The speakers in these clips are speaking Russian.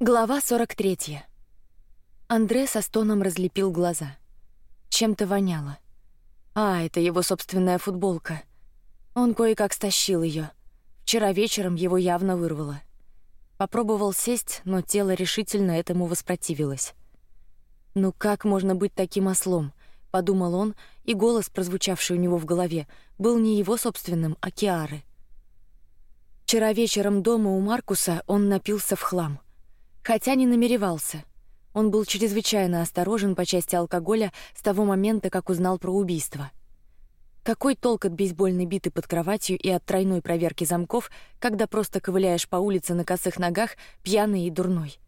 Глава 43. Андре со стоном разлепил глаза. Чем-то воняло. А, это его собственная футболка. Он кое-как стащил ее. Вчера вечером его явно вырвало. Попробовал сесть, но тело решительно этому воспротивилось. Ну как можно быть таким ослом? Подумал он, и голос, прозвучавший у него в голове, был не его собственным, а Киары. Вчера вечером дома у Маркуса он напился в хлам, хотя не намеревался. Он был чрезвычайно осторожен по части алкоголя с того момента, как узнал про убийство. Какой толк от бейсбольной биты под кроватью и от тройной проверки замков, когда просто ковыляешь по улице на косых ногах, пьяный и дурной?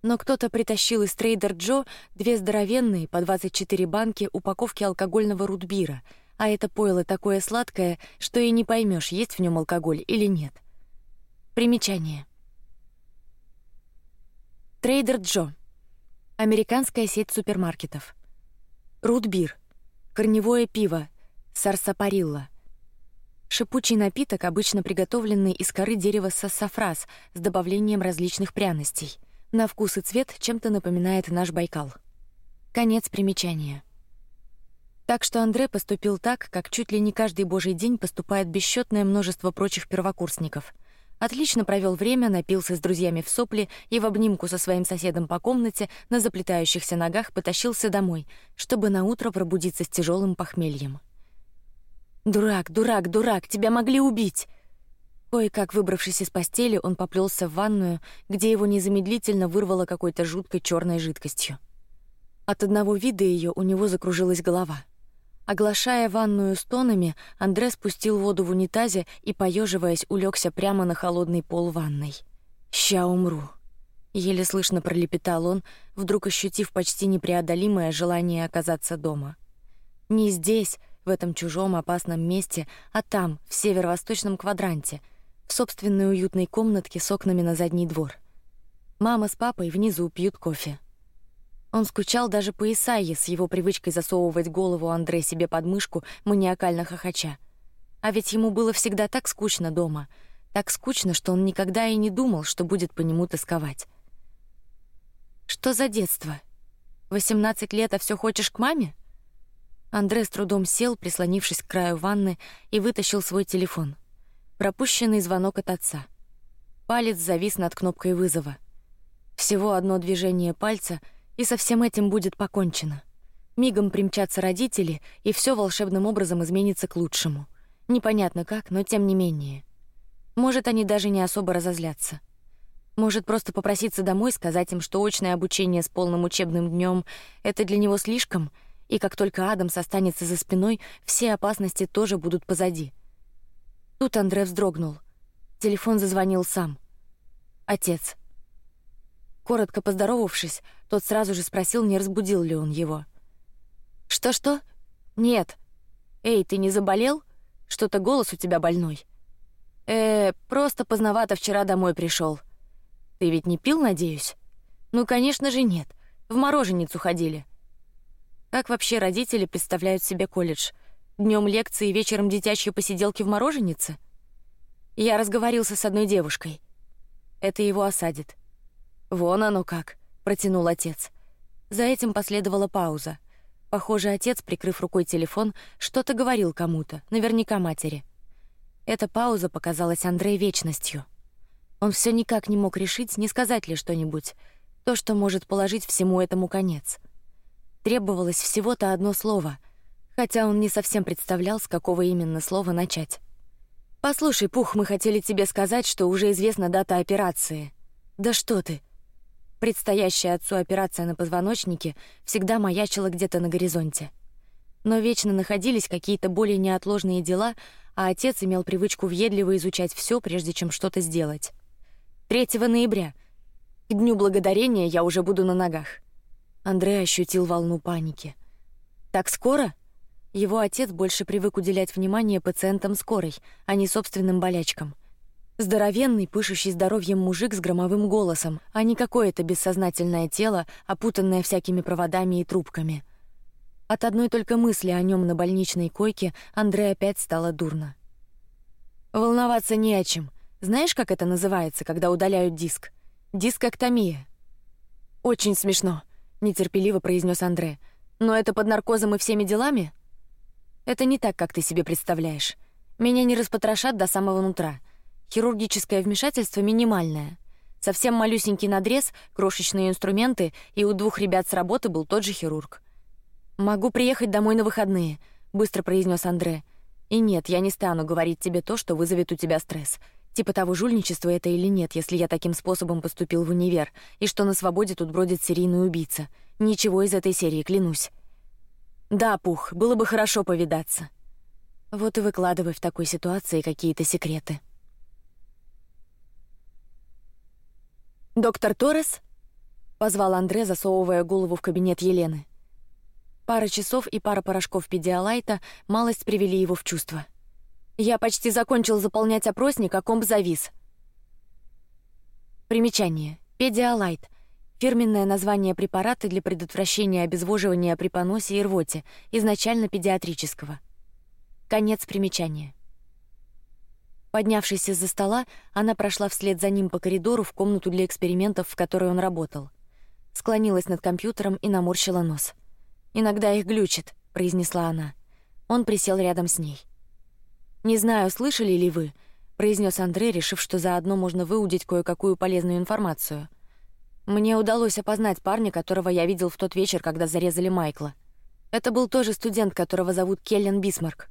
Но кто-то притащил из трейдер Джо две здоровенные по 24 банки упаковки алкогольного рутбира, а это пойло такое сладкое, что и не поймешь, есть в нем алкоголь или нет. Примечание. Трейдер Джо. Американская сеть супермаркетов. Рутбир. Корневое пиво. Сарсапарилла. Шипучий напиток, обычно приготовленный из коры дерева сассафрас с добавлением различных пряностей. На вкус и цвет чем-то напоминает наш Байкал. Конец примечания. Так что Андре поступил так, как чуть ли не каждый божий день поступает бесчетное множество прочих первокурсников — Отлично провел время, напился с друзьями в сопли и в обнимку со своим соседом по комнате на заплетающихся ногах потащился домой, чтобы на утро пробудиться с тяжелым похмельем. Дурак, дурак, дурак, тебя могли убить. Кое-как выбравшись из постели, он поплелся в ванную, где его незамедлительно вырвало какой-то жуткой черной жидкостью. От одного вида ее у него закружилась голова. Оглашая ванную стонами, Андре спустил воду в унитазе и, поеживаясь, улегся прямо на холодный пол ванной. Ща умру. Еле слышно пролепетал он, вдруг ощутив почти непреодолимое желание оказаться дома. Не здесь, в этом чужом опасном месте, а там, в северо-восточном квадранте, в собственной уютной комнатке с окнами на задний двор. Мама с папой внизу пьют кофе. Он скучал даже по Исайе с его привычкой засовывать голову Андре себе под мышку, маниакально хохоча. А ведь ему было всегда так скучно дома, так скучно, что он никогда и не думал, что будет по нему тосковать. Что за детство? Восемнадцать лет, а все хочешь к маме? Андре с трудом сел, прислонившись к краю ванны, и вытащил свой телефон. Пропущенный звонок от отца. Палец завис над кнопкой вызова. Всего одно движение пальца — и со всем этим будет покончено. Мигом примчатся родители, и все волшебным образом изменится к лучшему. Непонятно как, но тем не менее. Может, они даже не особо разозлятся. Может, просто попроситься домой, сказать им, что очное обучение с полным учебным днем — это для него слишком, и как только Адамс останется за спиной, все опасности тоже будут позади. Тут Андре вздрогнул. Телефон зазвонил сам. Отец. Коротко поздоровавшись, тот сразу же спросил, не разбудил ли он его. Что что? Нет. Эй, ты не заболел? Что-то голос у тебя больной. Э, просто поздновато вчера домой пришел. Ты ведь не пил, надеюсь? Ну, конечно же нет. В мороженицу ходили. Как вообще родители представляют себе колледж? Днем лекции, вечером детячие посиделки в мороженице? Я разговорился с одной девушкой. Это его осадит. Вон оно как, протянул отец. За этим последовала пауза. Похоже, отец, прикрыв рукой телефон, что-то говорил кому-то, наверняка матери. Эта пауза показалась Андрею вечностью. Он все никак не мог решить, не сказать ли что-нибудь, то, что может положить всему этому конец. Требовалось всего-то одно слово, хотя он не совсем представлял, с какого именно слова начать. Послушай, Пух, мы хотели тебе сказать, что уже известна дата операции. Да что ты? Предстоящая отцу операция на позвоночнике всегда маячила где-то на горизонте. Но вечно находились какие-то более неотложные дела, а отец имел привычку въедливо изучать все, прежде чем что-то сделать. 3 ноября, к дню благодарения, я уже буду на ногах. Андрей ощутил волну паники. Так скоро? Его отец больше привык уделять внимание пациентам скорой, а не собственным болячкам. Здоровенный, пышущий здоровьем мужик с громовым голосом, а не какое-то бессознательное тело, опутанное всякими проводами и трубками. От одной только мысли о нем на больничной койке Андре опять стало дурно. Волноваться не о чем. Знаешь, как это называется, когда удаляют диск? Дискоктомия. Очень смешно, нетерпеливо произнес Андре. Но это под наркозом и всеми делами? Это не так, как ты себе представляешь. Меня не распотрошат до самого нутра. Хирургическое вмешательство минимальное. Совсем малюсенький надрез, крошечные инструменты, и у двух ребят с работы был тот же хирург. Могу приехать домой на выходные, быстро произнес Андре. И нет, я не стану говорить тебе то, что вызовет у тебя стресс. Типа того, жульничество это или нет, если я таким способом поступил в универ, и что на свободе тут бродит серийный убийца. Ничего из этой серии, клянусь. Да, пух, было бы хорошо повидаться. Вот и выкладывай в такой ситуации какие-то секреты. Доктор Торрес позвал Андре, засовывая голову в кабинет Елены. Пара часов и пара порошков педиалайта малость привели его в чувство. Я почти закончил заполнять опросник, о ком завис. Примечание: педиалайт — фирменное название препарата для предотвращения обезвоживания при поносе и рвоте, изначально педиатрического. Конец примечания. Поднявшись из-за стола, она прошла вслед за ним по коридору в комнату для экспериментов, в которой он работал. Склонилась над компьютером и наморщила нос. Иногда их глючит, произнесла она. Он присел рядом с ней. Не знаю, слышали ли вы, произнес Андрей, решив, что заодно можно выудить кое-какую полезную информацию. Мне удалось опознать парня, которого я видел в тот вечер, когда зарезали Майкла. Это был тоже студент, которого зовут Келлен Бисмарк.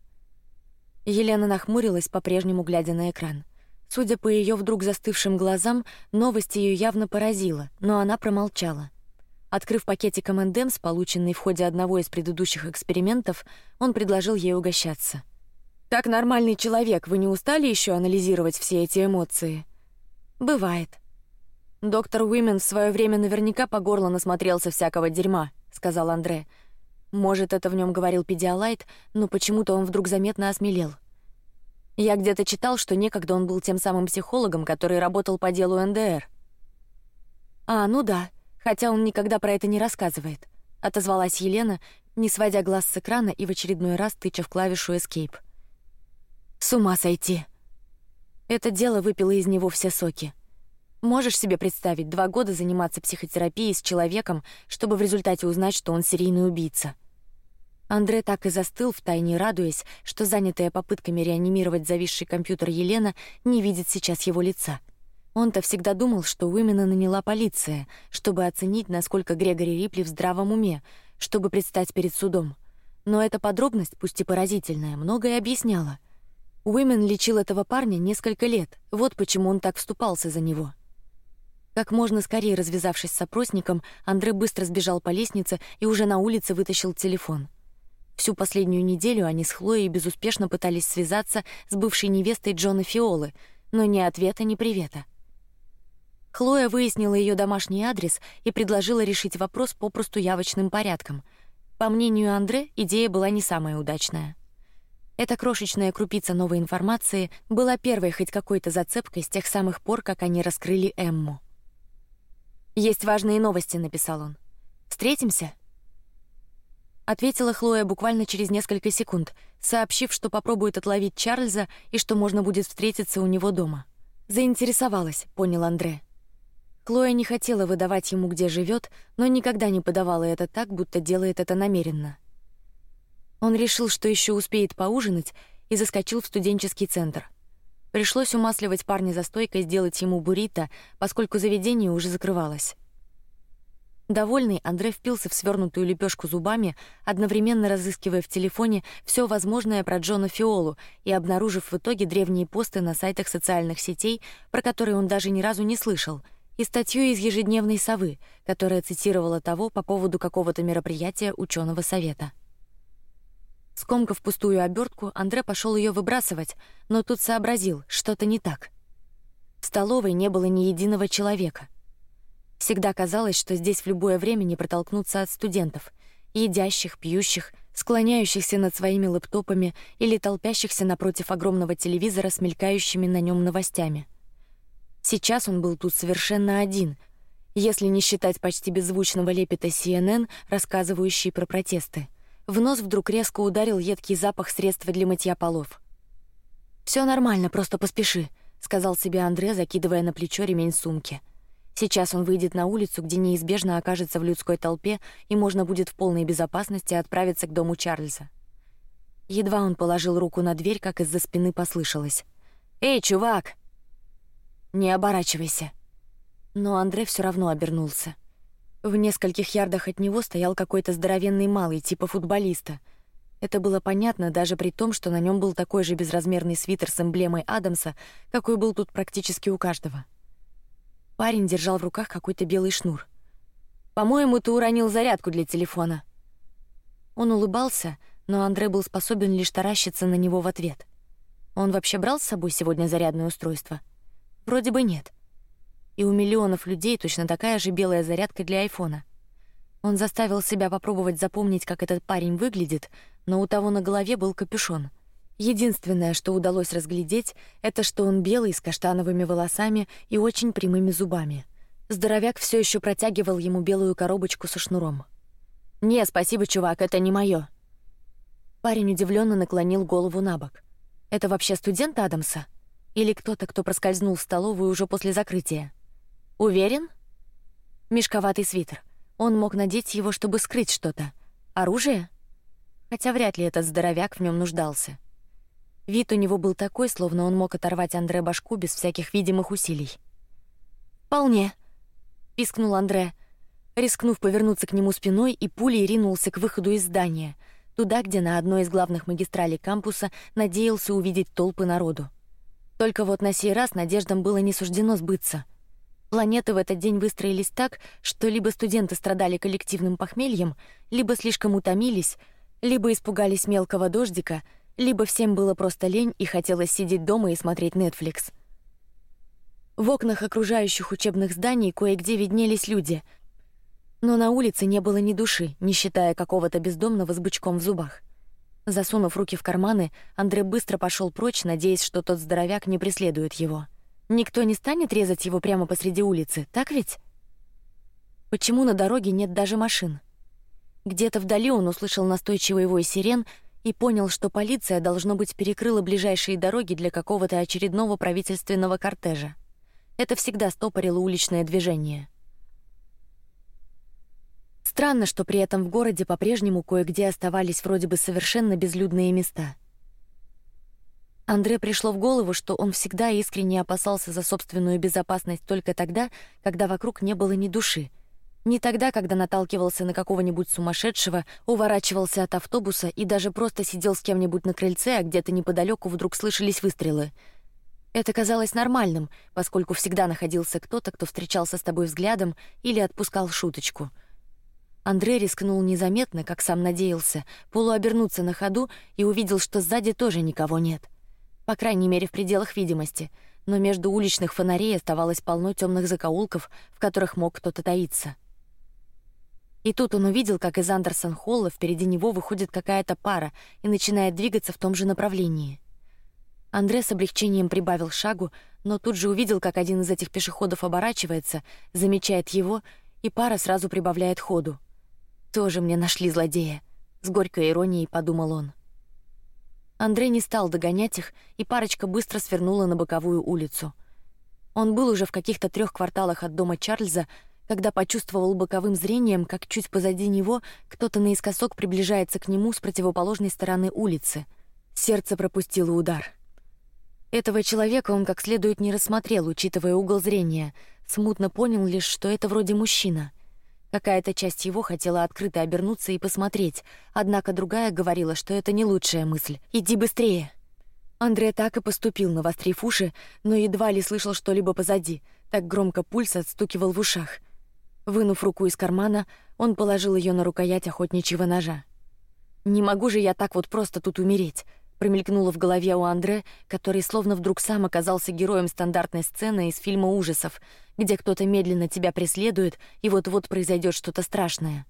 Елена нахмурилась, по-прежнему глядя на экран. Судя по ее вдруг застывшим глазам, новость ее явно поразила, но она промолчала. Открыв пакетик M&M's, полученный в ходе одного из предыдущих экспериментов, он предложил ей угощаться. Как нормальный человек, вы не устали еще анализировать все эти эмоции? Бывает. Доктор Уимен в свое время наверняка по горло насмотрелся всякого дерьма, сказал Андре. Может, это в нем говорил Педиалайт, но почему-то он вдруг заметно осмелел. Я где-то читал, что некогда он был тем самым психологом, который работал по делу НДР. А, ну да, хотя он никогда про это не рассказывает. Отозвалась Елена, не сводя глаз с экрана и в очередной раз тыча в клавишу Escape. С ума сойти. Это дело выпило из него все соки. Можешь себе представить два года заниматься психотерапией с человеком, чтобы в результате узнать, что он серийный убийца? Андре так и застыл в тайне, радуясь, что занятая попытками реанимировать зависший компьютер Елена не видит сейчас его лица. Он-то всегда думал, что Уимена наняла полиция, чтобы оценить, насколько Грегори Рипли в здравом уме, чтобы предстать перед судом. Но эта подробность, пусть и поразительная, многое объясняла. Уимен лечил этого парня несколько лет, вот почему он так вступался за него. Как можно скорее развязавшись с опросником, Андре быстро сбежал по лестнице и уже на улице вытащил телефон. Всю последнюю неделю они с Хлоей безуспешно пытались связаться с бывшей невестой Джона Фиолы, но ни ответа, ни привета. Хлоя выяснила ее домашний адрес и предложила решить вопрос попросту явочным порядком. По мнению Андре, идея была не самая удачная. Эта крошечная крупица новой информации была первой хоть какой-то зацепкой с тех самых пор, как они раскрыли Эмму. Есть важные новости, написал он. Встретимся ответила Хлоя буквально через несколько секунд, сообщив, что попробует отловить Чарльза и что можно будет встретиться у него дома. Заинтересовалась, понял Андре. Хлоя не хотела выдавать ему, где живет, но никогда не подавала это так, будто делает это намеренно. Он решил, что еще успеет поужинать, и заскочил в студенческий центр. Пришлось умасливать парня за стойкой сделать ему буррито, поскольку заведение уже закрывалось. Довольный, Андрей впился в свернутую лепешку зубами, одновременно разыскивая в телефоне все возможное про Джона Фиолу и обнаружив в итоге древние посты на сайтах социальных сетей, про которые он даже ни разу не слышал, и статью из ежедневной совы, которая цитировала того по поводу какого-то мероприятия ученого совета. Скомкав пустую обертку, Андрей пошел ее выбрасывать, но тут сообразил, что-то не так. В столовой не было ни единого человека. Всегда казалось, что здесь в любое время не протолкнуться от студентов, едящих, пьющих, склоняющихся над своими лэптопами или толпящихся напротив огромного телевизора с мелькающими на нем новостями. Сейчас он был тут совершенно один, если не считать почти беззвучного лепета CNN, рассказывающий про протесты. В нос вдруг резко ударил едкий запах средства для мытья полов. Все нормально, просто поспеши, сказал себе Андре, закидывая на плечо ремень сумки. Сейчас он выйдет на улицу, где неизбежно окажется в людской толпе, и можно будет в полной безопасности отправиться к дому Чарльза. Едва он положил руку на дверь, как из-за спины послышалось: "Эй, чувак, не оборачивайся!" Но Андре все равно обернулся. В нескольких ярдах от него стоял какой-то здоровенный малый, типа футболиста. Это было понятно даже при том, что на нем был такой же безразмерный свитер с эмблемой Адамса, какой был тут практически у каждого. Парень держал в руках какой-то белый шнур. По-моему, ты уронил зарядку для телефона. Он улыбался, но Андре был способен лишь таращиться на него в ответ. Он вообще брал с собой сегодня зарядное устройство? Вроде бы нет. И у миллионов людей точно такая же белая зарядка для айфона. Он заставил себя попробовать запомнить, как этот парень выглядит, но у того на голове был капюшон — Единственное, что удалось разглядеть, это что он белый с каштановыми волосами и очень прямыми зубами. Здоровяк все еще протягивал ему белую коробочку со шнуром. Не, спасибо, чувак, это не мое. Парень удивленно наклонил голову на бок. Это вообще студент Адамса или кто-то, кто проскользнул в столовую уже после закрытия? Уверен? Мешковатый свитер. Он мог надеть его, чтобы скрыть что-то. Оружие? Хотя вряд ли этот здоровяк в нем нуждался. Вид у него был такой, словно он мог оторвать Андре башку без всяких видимых усилий. Вполне, пискнул Андре, рискнув повернуться к нему спиной и пулей ринулся к выходу из здания, туда, где на одной из главных магистралей кампуса надеялся увидеть толпы народу. Только вот на сей раз надеждам было не суждено сбыться. Планеты в этот день выстроились так, что либо студенты страдали коллективным похмельем, либо слишком утомились, либо испугались мелкого дождика, либо всем было просто лень и хотелось сидеть дома и смотреть Netflix. В окнах окружающих учебных зданий кое-где виднелись люди, но на улице не было ни души, не считая какого-то бездомного с бычком в зубах. Засунув руки в карманы, Андрей быстро пошел прочь, надеясь, что тот здоровяк не преследует его. Никто не станет резать его прямо посреди улицы, так ведь? Почему на дороге нет даже машин? Где-то вдали он услышал настойчивый вой сирен, и понял, что полиция должно быть перекрыла ближайшие дороги для какого-то очередного правительственного кортежа. Это всегда стопорило уличное движение. Странно, что при этом в городе по-прежнему кое-где оставались вроде бы совершенно безлюдные места. Андре пришло в голову, что он всегда искренне опасался за собственную безопасность только тогда, когда вокруг не было ни души, не тогда, когда наталкивался на какого-нибудь сумасшедшего, уворачивался от автобуса и даже просто сидел с кем-нибудь на крыльце, а где-то неподалеку вдруг слышались выстрелы. Это казалось нормальным, поскольку всегда находился кто-то, кто встречался с тобой взглядом или отпускал шуточку. Андрей рискнул незаметно, как сам надеялся, полуобернуться на ходу и увидел, что сзади тоже никого нет, по крайней мере в пределах видимости. Но между уличных фонарей оставалось полно темных закоулков, в которых мог кто-то таиться. И тут он увидел, как из Андерсон Холла впереди него выходит какая-то пара и начинает двигаться в том же направлении. Андре с облегчением прибавил шагу, но тут же увидел, как один из этих пешеходов оборачивается, замечает его, и пара сразу прибавляет ходу. Тоже мне нашли злодея. С горькой иронией подумал он. Андрей не стал догонять их, и парочка быстро свернула на боковую улицу. Он был уже в каких-то трех кварталах от дома Чарльза, когда почувствовал боковым зрением, как чуть позади него кто-то наискосок приближается к нему с противоположной стороны улицы. Сердце пропустило удар. Этого человека он как следует не рассмотрел, учитывая угол зрения. Смутно понял лишь, что это вроде мужчина. Какая-то часть его хотела открыто обернуться и посмотреть, однако другая говорила, что это не лучшая мысль. Иди быстрее. Андрей так и поступил, навострив уши, но едва ли слышал что-либо позади. Так громко пульс отстукивал в ушах. Вынув руку из кармана, он положил ее на рукоять охотничьего ножа. Не могу же я так вот просто тут умереть. Промелькнуло в голове у Андре, который словно вдруг сам оказался героем стандартной сцены из фильма ужасов, где кто-то медленно тебя преследует и вот-вот произойдет что-то страшное.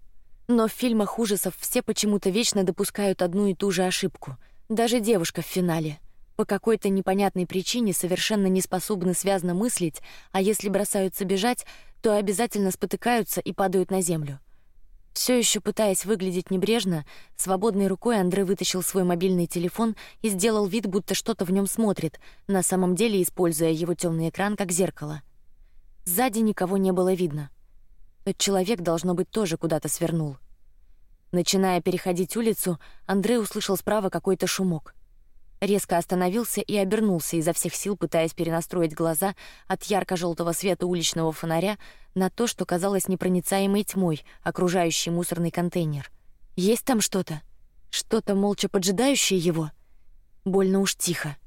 Но в фильмах ужасов все почему-то вечно допускают одну и ту же ошибку. Даже девушка в финале по какой-то непонятной причине совершенно не способны связно мыслить, а если бросаются бежать, то обязательно спотыкаются и падают на землю. Все еще пытаясь выглядеть небрежно, свободной рукой Андрей вытащил свой мобильный телефон и сделал вид, будто что-то в нем смотрит, на самом деле используя его темный экран как зеркало. Сзади никого не было видно. Тот человек должно быть тоже куда-то свернул. Начиная переходить улицу, Андрей услышал справа какой-то шумок. Резко остановился и обернулся изо всех сил, пытаясь перенастроить глаза от ярко-желтого света уличного фонаря на то, что казалось непроницаемой тьмой, окружающий мусорный контейнер. Есть там что-то, что-то молча поджидающее его. Больно уж тихо.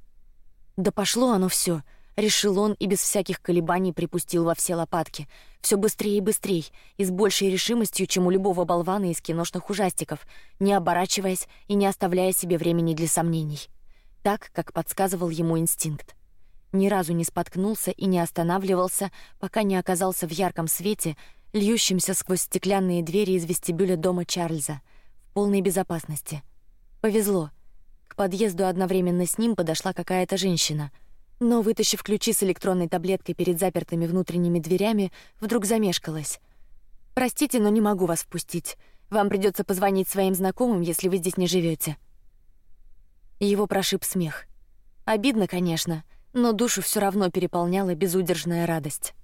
Да пошло оно все решил он и без всяких колебаний припустил во все лопатки, все быстрее и быстрее, и с большей решимостью, чем у любого болвана из киношных ужастиков, не оборачиваясь и не оставляя себе времени для сомнений, так как подсказывал ему инстинкт. Ни разу не споткнулся и не останавливался, пока не оказался в ярком свете, льющемся сквозь стеклянные двери из вестибюля дома Чарльза, в полной безопасности. Повезло. К подъезду одновременно с ним подошла какая-то женщина — но вытащив ключи с электронной таблеткой перед запертыми внутренними дверями, вдруг замешкалась. Простите, но не могу вас впустить. Вам придется позвонить своим знакомым, если вы здесь не живете. Его прошиб смех. Обидно, конечно, но душу все равно переполняла безудержная радость.